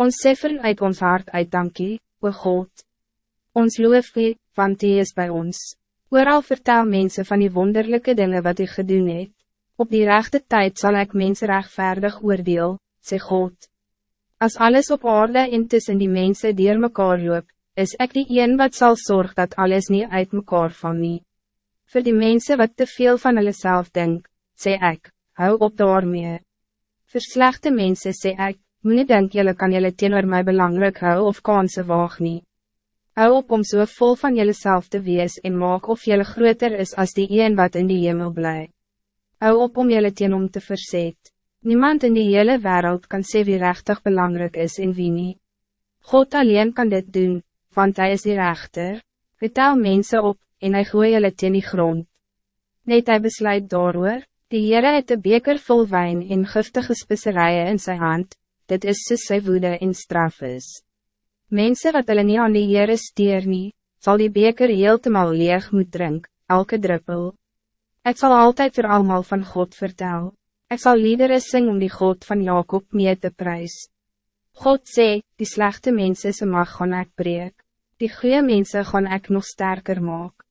Ons sê uit ons hart uit dankie, o God. Ons loof u, want u is bij ons. Ooral vertel mensen van die wonderlijke dingen wat u gedoen het. Op die rechte tijd zal ik mensen rechtvaardig oordeel, sê God. Als alles op orde en tussen die mensen die er mekaar loop, is ik die een wat zal zorgen dat alles niet uit mekaar van nie. Voor die mensen wat te veel van hulle self denk, sê ik, hou op daarmee. Voor slechte mensen sê ik, moet nie denk jylle kan jylle teenoor my belangrijk hou of kansen waag nie. Hou op om so vol van jylle self te wees en maak of jylle groter is als die een wat in die hemel blij. Hou op om jylle teen om te verzet. Niemand in die hele wereld kan sê wie rechtig belangrijk is en wie niet. God alleen kan dit doen, want hij is die rechter. Vertel mensen op, en hij gooi jylle teen die grond. Net hij besluit daarover, die Heere het de beker vol wijn en giftige spisserijen in zijn hand, dit is soos sy woede en straf is. Mensen wat hulle nie aan die Heere steer nie, sal die beker heeltemal leeg moet drink, elke druppel. Ik zal altijd voor allemaal van God vertel. Ik zal liederen sing om die God van Jacob mee te prijs. God sê, die slechte mensen se mag gaan ek breek. Die goede mensen gaan ik nog sterker maken.